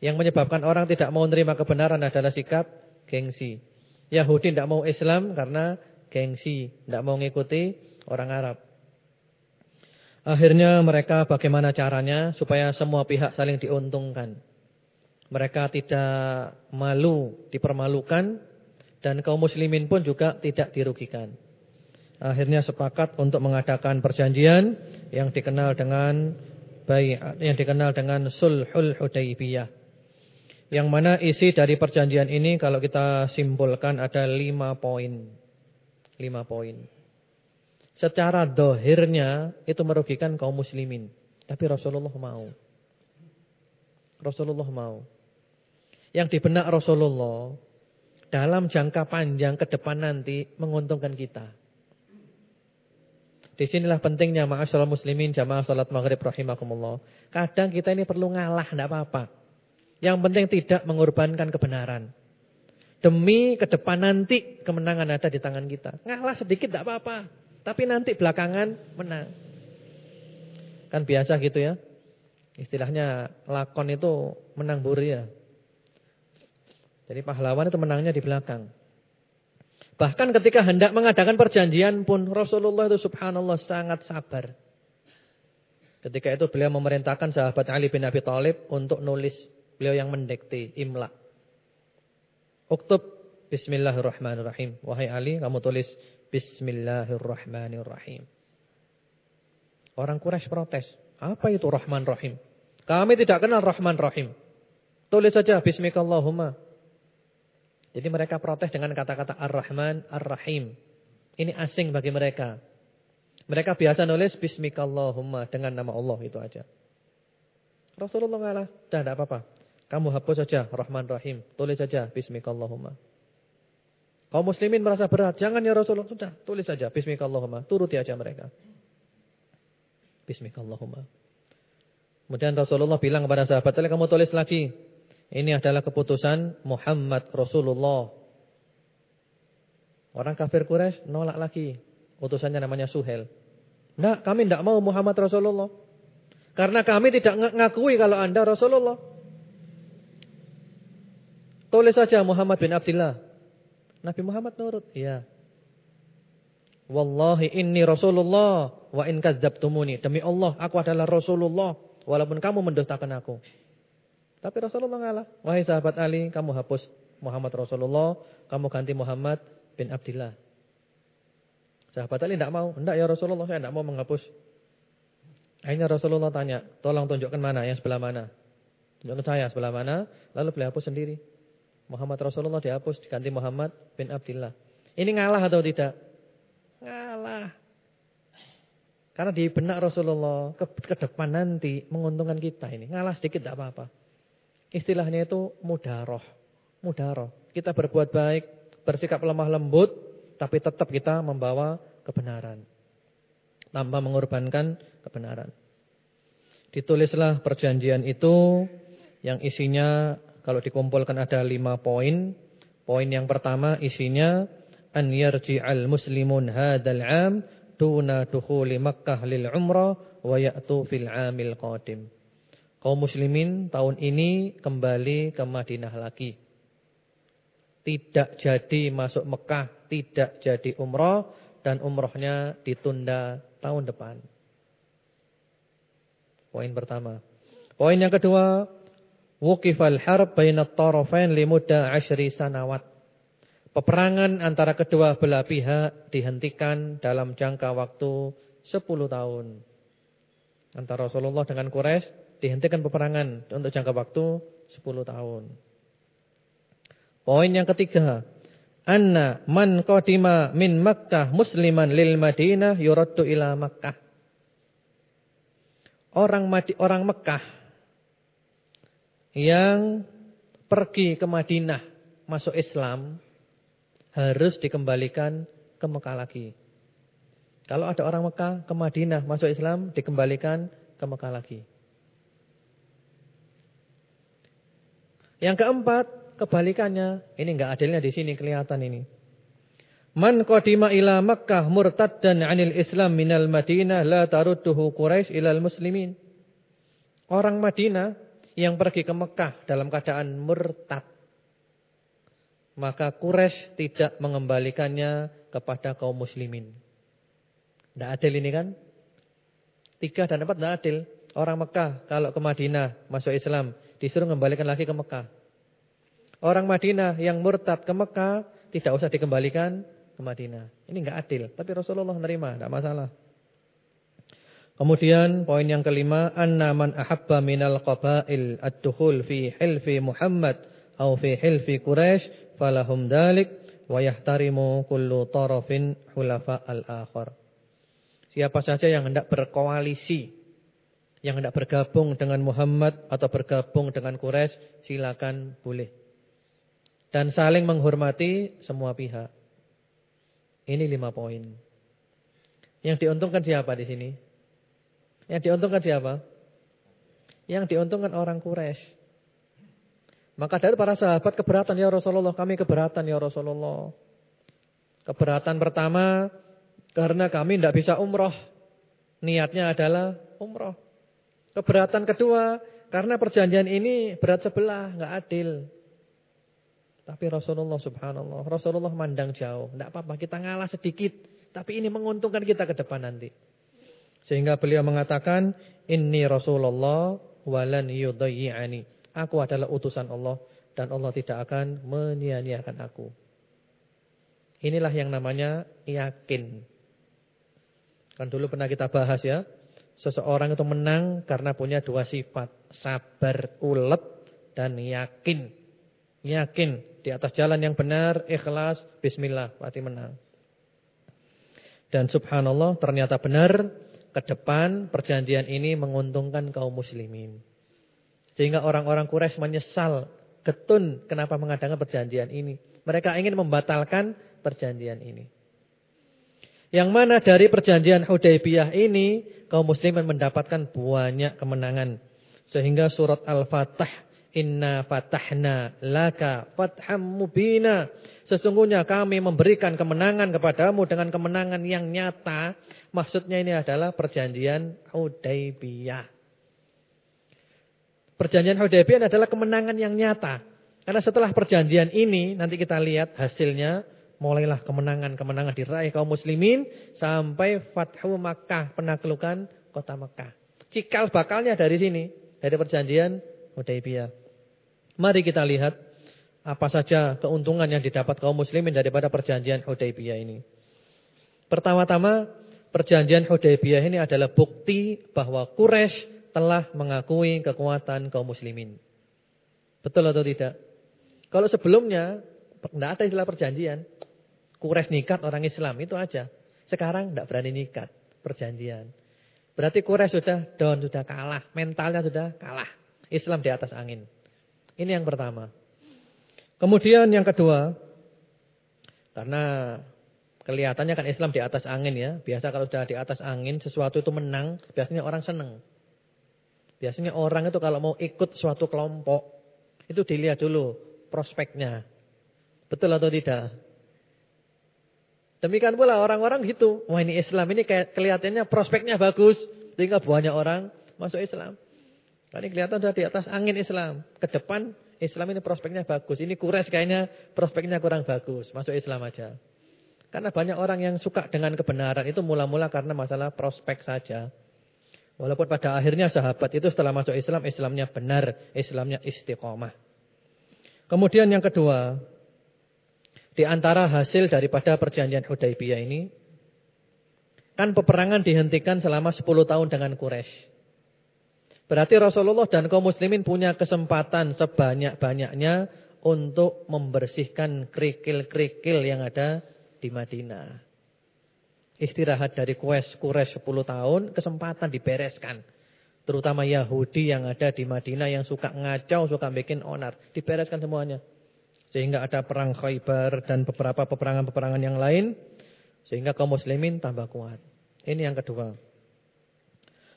Yang menyebabkan orang tidak mau menerima kebenaran adalah sikap gengsi. Yahudi tidak mau Islam karena gengsi. Tidak mau mengikuti orang Arab. Akhirnya mereka bagaimana caranya supaya semua pihak saling diuntungkan. Mereka tidak malu, dipermalukan. Dan kaum muslimin pun juga tidak dirugikan. Akhirnya sepakat untuk mengadakan perjanjian yang dikenal dengan bai'at yang dikenal dengan Sulhul Hudaybiyah. Yang mana isi dari perjanjian ini kalau kita simpulkan ada lima poin. Lima poin. Secara dohirnya itu merugikan kaum muslimin. Tapi Rasulullah mau. Rasulullah mau. Yang di benak Rasulullah dalam jangka panjang ke depan nanti menguntungkan kita. Di sinilah pentingnya ma'asyiral muslimin jamaah salat maghrib rahimakumullah. Kadang kita ini perlu ngalah enggak apa-apa. Yang penting tidak mengorbankan kebenaran. Demi ke depan nanti kemenangan ada di tangan kita. Ngalah sedikit enggak apa-apa. Tapi nanti belakangan menang. Kan biasa gitu ya. Istilahnya lakon itu menang buri ya. Jadi pahlawan itu menangnya di belakang. Bahkan ketika hendak mengadakan perjanjian pun Rasulullah itu subhanallah sangat sabar. Ketika itu beliau memerintahkan sahabat Ali bin Abi Thalib untuk nulis beliau yang mendekti imla. Uktub Bismillahirrahmanirrahim. Wahai Ali, kamu tulis Bismillahirrahmanirrahim. Orang Quraisy protes. Apa itu Rahman Rahim? Kami tidak kenal Rahman Rahim. Tulis saja Bismillahirrahmanirrahim. Jadi mereka protes dengan kata-kata Ar-Rahman, Ar-Rahim. Ini asing bagi mereka. Mereka biasa nulis Bismikallahumma dengan nama Allah itu aja. Rasulullah ngalah. Dah tidak apa-apa. Kamu hapus saja Rahman Rahim. Tulis saja Bismillahirrahmanirrahim. Kaum muslimin merasa berat. Jangan ya Rasulullah. Sudah, tulis saja Bismillahirrahmanirrahim. Turuti aja mereka. Bismillahirrahmanirrahim. Kemudian Rasulullah bilang kepada sahabat, kamu tulis lagi. Ini adalah keputusan Muhammad Rasulullah. Orang kafir Quraisy nolak lagi. Utusannya namanya Suhel. Nah, kami tidak mau Muhammad Rasulullah. Karena kami tidak ngakui kalau anda Rasulullah. Tulis saja Muhammad bin Abdullah. Nabi Muhammad nurut. Iya. Wallahi inni Rasulullah wa in kadzabtumuni. Demi Allah, aku adalah Rasulullah walaupun kamu mendustakan aku. Tapi Rasulullah ngalah. Wahai sahabat Ali, kamu hapus Muhammad Rasulullah, kamu ganti Muhammad bin Abdullah. Sahabat Ali tidak mau. Tidak ya Rasulullah, saya tidak mau menghapus. Akhirnya Rasulullah tanya, tolong tunjukkan mana, yang sebelah mana. Tunjukkan saya sebelah mana, lalu beliau hapus sendiri. Muhammad Rasulullah dihapus diganti Muhammad bin Abdullah. Ini ngalah atau tidak? Ngalah. Karena di benak Rasulullah ke, ke depan nanti menguntungkan kita ini. Ngalah sedikit tidak apa-apa. Istilahnya itu mudaroh. Mudaroh. Kita berbuat baik, bersikap lemah lembut, tapi tetap kita membawa kebenaran. Tanpa mengorbankan kebenaran. Ditulislah perjanjian itu yang isinya kalau dikumpulkan ada lima poin. Poin yang pertama isinya an yarji'al muslimun hadzal 'am duna dukhuli Makkah lil umrah wa ya'tu fil 'amil qadim. Kaum muslimin tahun ini kembali ke Madinah lagi. Tidak jadi masuk Mekah, tidak jadi umrah dan umrahnya ditunda tahun depan. Poin pertama. Poin yang kedua, Wukifal harb bainat tarafain limudda ashri sanawat. Peperangan antara kedua belah pihak dihentikan dalam jangka waktu 10 tahun. Antara Rasulullah dengan Quraisy dihentikan peperangan untuk jangka waktu 10 tahun. Poin yang ketiga, anna man qadima min Makkah musliman lil Madinah yuraddu ila Makkah. Orang orang Mekah yang pergi ke Madinah masuk Islam harus dikembalikan ke Mekah lagi. Kalau ada orang Mekah ke Madinah masuk Islam dikembalikan ke Mekah lagi. Yang keempat, kebalikannya. Ini enggak adilnya di sini kelihatan ini. Man qadima ila Makkah murtaddan 'anil Islam minal Madinah la tarudduhu Quraisy ilal muslimin. Orang Madinah yang pergi ke Mekah dalam keadaan murtad. Maka Quraisy tidak mengembalikannya kepada kaum muslimin. Tidak adil ini kan? Tiga dan empat tidak adil. Orang Mekah kalau ke Madinah masuk Islam disuruh mengembalikan lagi ke Mekah. Orang Madinah yang murtad ke Mekah tidak usah dikembalikan ke Madinah. Ini enggak adil, tapi Rasulullah menerima, tidak masalah. Kemudian poin yang kelima, anna man ahabba minal qabail ad-dukhul fi hilfi Muhammad atau fi hilfi Quraisy falahum dalik wa yahtarimu kullu tarafin hulafa al-akhar. Siapa saja yang hendak berkoalisi, yang hendak bergabung dengan Muhammad atau bergabung dengan Quraisy, silakan boleh. Dan saling menghormati semua pihak. Ini lima poin. Yang diuntungkan siapa di sini? Yang diuntungkan siapa? Yang diuntungkan orang Quraisy. Maka dari para sahabat keberatan ya Rasulullah, kami keberatan ya Rasulullah. Keberatan pertama karena kami tidak bisa umroh. Niatnya adalah umroh. Keberatan kedua karena perjanjian ini berat sebelah, nggak adil. Tapi Rasulullah subhanallah, Rasulullah mandang jauh. Tidak apa-apa, kita ngalah sedikit. Tapi ini menguntungkan kita ke depan nanti. Sehingga beliau mengatakan, Inni Rasulullah walan yudayyi'ani. Aku adalah utusan Allah dan Allah tidak akan menyia-nyiakan aku. Inilah yang namanya yakin. Kan dulu pernah kita bahas ya. Seseorang itu menang karena punya dua sifat. Sabar, ulet, dan yakin. Yakin di atas jalan yang benar, ikhlas, bismillah, berarti menang. Dan subhanallah ternyata benar ke depan perjanjian ini menguntungkan kaum muslimin. Sehingga orang-orang Quraisy menyesal, getun kenapa mengadakan perjanjian ini. Mereka ingin membatalkan perjanjian ini. Yang mana dari perjanjian Hudaybiyah ini kaum muslimin mendapatkan banyak kemenangan. Sehingga surat Al-Fatah Inna fatahna laka fatham mubina. Sesungguhnya kami memberikan kemenangan kepadamu dengan kemenangan yang nyata. Maksudnya ini adalah perjanjian Hudaybiyah. Perjanjian Hudaybiyah adalah kemenangan yang nyata. Karena setelah perjanjian ini nanti kita lihat hasilnya mulailah kemenangan-kemenangan diraih kaum muslimin sampai Fathu Makkah, penaklukan kota Makkah. Cikal bakalnya dari sini, dari perjanjian Hudaybiyah. Mari kita lihat apa saja keuntungan yang didapat kaum muslimin daripada perjanjian Hudaybiyah ini. Pertama-tama, perjanjian Hudaybiyah ini adalah bukti bahwa Quraisy telah mengakui kekuatan kaum muslimin. Betul atau tidak? Kalau sebelumnya tidak ada istilah perjanjian. Quraisy nikat orang Islam itu aja. Sekarang tidak berani nikat perjanjian. Berarti Quraisy sudah down, sudah kalah, mentalnya sudah kalah. Islam di atas angin. Ini yang pertama. Kemudian yang kedua, karena kelihatannya kan Islam di atas angin ya. Biasa kalau sudah di atas angin sesuatu itu menang, biasanya orang senang. Biasanya orang itu kalau mau ikut suatu kelompok, itu dilihat dulu prospeknya. Betul atau tidak? Demikian pula orang-orang gitu. Wah ini Islam ini kayak kelihatannya prospeknya bagus. Sehingga banyak orang masuk Islam. Ini kelihatan sudah di atas angin Islam. Ke depan Islam ini prospeknya bagus. Ini kures kayaknya prospeknya kurang bagus. Masuk Islam aja. Karena banyak orang yang suka dengan kebenaran itu mula-mula karena masalah prospek saja. Walaupun pada akhirnya sahabat itu setelah masuk Islam, Islamnya benar, Islamnya istiqomah. Kemudian yang kedua, di antara hasil daripada perjanjian Hudaybiyah ini, kan peperangan dihentikan selama 10 tahun dengan Quraisy. Berarti Rasulullah dan kaum muslimin punya kesempatan sebanyak-banyaknya untuk membersihkan kerikil-kerikil yang ada di Madinah. Istirahat dari kues kures 10 tahun, kesempatan dibereskan. Terutama Yahudi yang ada di Madinah yang suka ngacau, suka bikin onar. Dibereskan semuanya. Sehingga ada perang Khaybar dan beberapa peperangan-peperangan yang lain. Sehingga kaum muslimin tambah kuat. Ini yang kedua.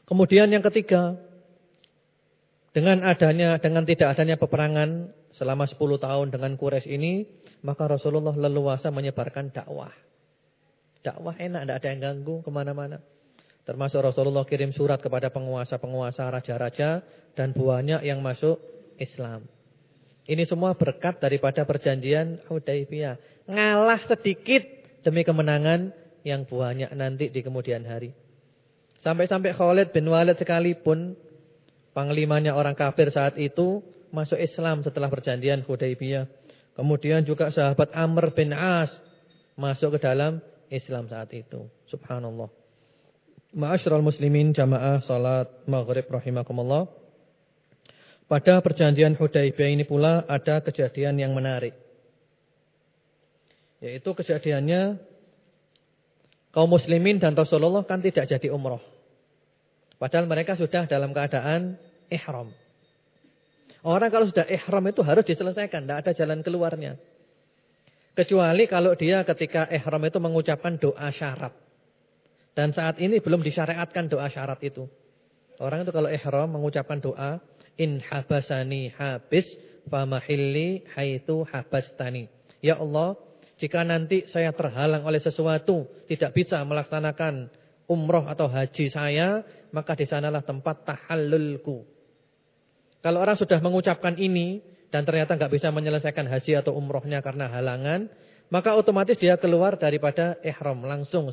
Kemudian yang ketiga. Dengan adanya, dengan tidak adanya peperangan selama 10 tahun dengan Quraisy ini. Maka Rasulullah leluasa menyebarkan dakwah. Dakwah enak, tidak ada yang ganggu ke mana-mana. Termasuk Rasulullah kirim surat kepada penguasa-penguasa, raja-raja, dan banyak yang masuk Islam. Ini semua berkat daripada perjanjian Hudaybiyah. Ngalah sedikit demi kemenangan yang banyak nanti di kemudian hari. Sampai-sampai Khalid bin Walid sekalipun, panglimanya orang kafir saat itu, masuk Islam setelah perjanjian Hudaybiyah. Kemudian juga sahabat Amr bin As masuk ke dalam Islam saat itu. Subhanallah. Ma'asyiral muslimin jamaah salat maghrib rahimakumullah. Pada perjanjian Hudaibiyah ini pula ada kejadian yang menarik. Yaitu kejadiannya kaum muslimin dan Rasulullah kan tidak jadi umroh. Padahal mereka sudah dalam keadaan ihram. Orang kalau sudah ihram itu harus diselesaikan, tidak ada jalan keluarnya. Kecuali kalau dia ketika ihram itu mengucapkan doa syarat. Dan saat ini belum disyariatkan doa syarat itu. Orang itu kalau ihram mengucapkan doa, in habasani habis famahilli haitu habastani. Ya Allah, jika nanti saya terhalang oleh sesuatu, tidak bisa melaksanakan umroh atau haji saya, maka di sanalah tempat tahallulku. Kalau orang sudah mengucapkan ini, dan ternyata nggak bisa menyelesaikan haji atau umrohnya karena halangan, maka otomatis dia keluar daripada ihram langsung.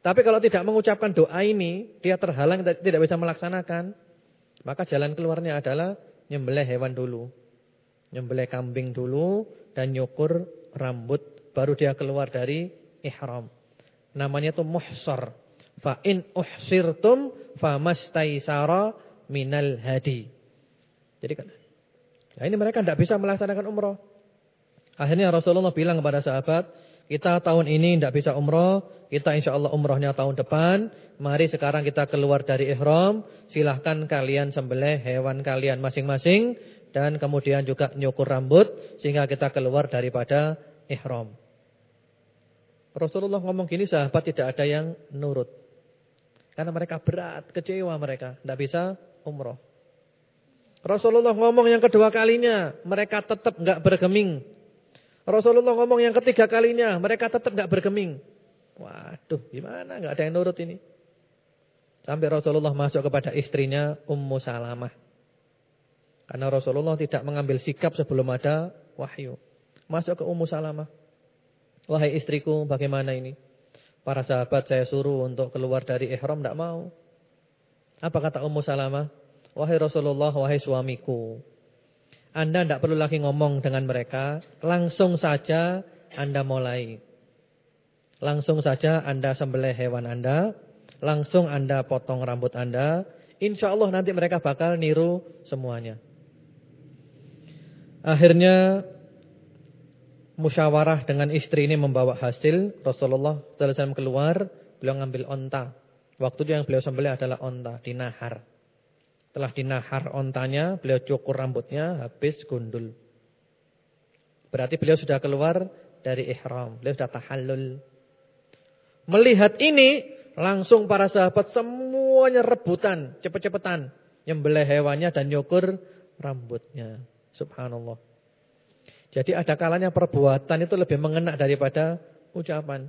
Tapi kalau tidak mengucapkan doa ini, dia terhalang tidak bisa melaksanakan, maka jalan keluarnya adalah nyembelih hewan dulu. Nyembelih kambing dulu dan nyukur rambut baru dia keluar dari ihram. Namanya itu muhsar. Fa in uhsirtum famastaisara minal hadi. Jadi kan Nah ini mereka tidak bisa melaksanakan umroh. Akhirnya Rasulullah bilang kepada sahabat, Kita tahun ini tidak bisa umroh, kita insya Allah umrohnya tahun depan. Mari sekarang kita keluar dari ihram, silahkan kalian sembelih hewan kalian masing-masing dan kemudian juga nyukur rambut sehingga kita keluar daripada ihram. Rasulullah ngomong gini sahabat tidak ada yang nurut. Karena mereka berat, kecewa mereka, tidak bisa umroh. Rasulullah ngomong yang kedua kalinya, mereka tetap nggak bergeming. Rasulullah ngomong yang ketiga kalinya, mereka tetap nggak bergeming. Waduh, gimana nggak ada yang nurut ini? Sampai Rasulullah masuk kepada istrinya Ummu Salamah. Karena Rasulullah tidak mengambil sikap sebelum ada wahyu. Masuk ke Ummu Salamah. Wahai istriku, bagaimana ini? Para sahabat saya suruh untuk keluar dari ihram tidak mau. Apa kata Ummu Salamah? Wahai Rasulullah, wahai suamiku. Anda tidak perlu lagi ngomong dengan mereka. Langsung saja Anda mulai. Langsung saja Anda sembelih hewan Anda. Langsung Anda potong rambut Anda. Insya Allah nanti mereka bakal niru semuanya. Akhirnya musyawarah dengan istri ini membawa hasil. Rasulullah SAW keluar. Beliau ngambil onta. Waktu itu yang beliau sembelih adalah onta. Dinahar. Telah dinahar ontanya, beliau cukur rambutnya, habis gundul. Berarti beliau sudah keluar dari ihram, beliau sudah tahallul. Melihat ini, langsung para sahabat semuanya rebutan, cepet-cepetan. Nyembelih hewannya dan nyukur rambutnya. Subhanallah. Jadi ada kalanya perbuatan itu lebih mengena daripada ucapan.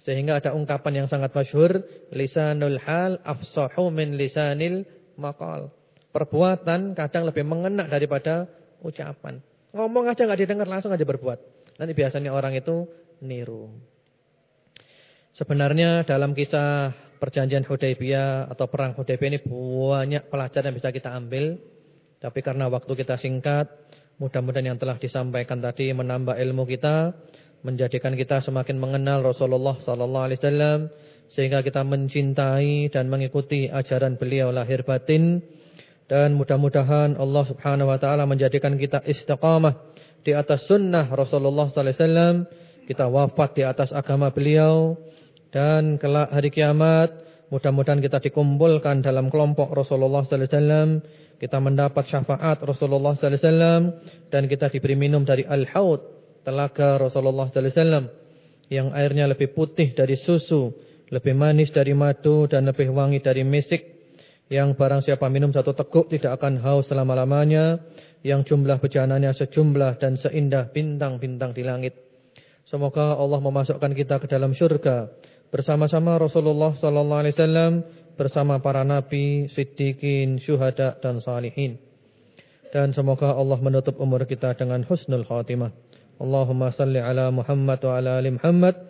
Sehingga ada ungkapan yang sangat masyhur, lisanul hal afsahu min lisanil makal. Perbuatan kadang lebih mengena daripada ucapan. Ngomong aja nggak didengar langsung aja berbuat. Nanti biasanya orang itu niru. Sebenarnya dalam kisah perjanjian Hudaybiyah atau perang Hudaybiyah ini banyak pelajaran yang bisa kita ambil. Tapi karena waktu kita singkat, mudah-mudahan yang telah disampaikan tadi menambah ilmu kita, menjadikan kita semakin mengenal Rasulullah sallallahu alaihi wasallam sehingga kita mencintai dan mengikuti ajaran beliau lahir batin. Dan mudah-mudahan Allah Subhanahu wa taala menjadikan kita istiqamah di atas sunnah Rasulullah sallallahu alaihi wasallam. Kita wafat di atas agama beliau. Dan kelak hari kiamat mudah-mudahan kita dikumpulkan dalam kelompok Rasulullah sallallahu alaihi wasallam. Kita mendapat syafaat Rasulullah sallallahu alaihi wasallam. Dan kita diberi minum dari al-haud telaga Rasulullah sallallahu alaihi wasallam. Yang airnya lebih putih dari susu lebih manis dari madu dan lebih wangi dari misik. Yang barang siapa minum satu teguk tidak akan haus selama-lamanya. Yang jumlah bejananya sejumlah dan seindah bintang-bintang di langit. Semoga Allah memasukkan kita ke dalam syurga bersama-sama Rasulullah sallallahu alaihi wasallam bersama para nabi, siddiqin, syuhada dan salihin. Dan semoga Allah menutup umur kita dengan husnul khatimah. Allahumma salli ala Muhammad wa ala ali Muhammad.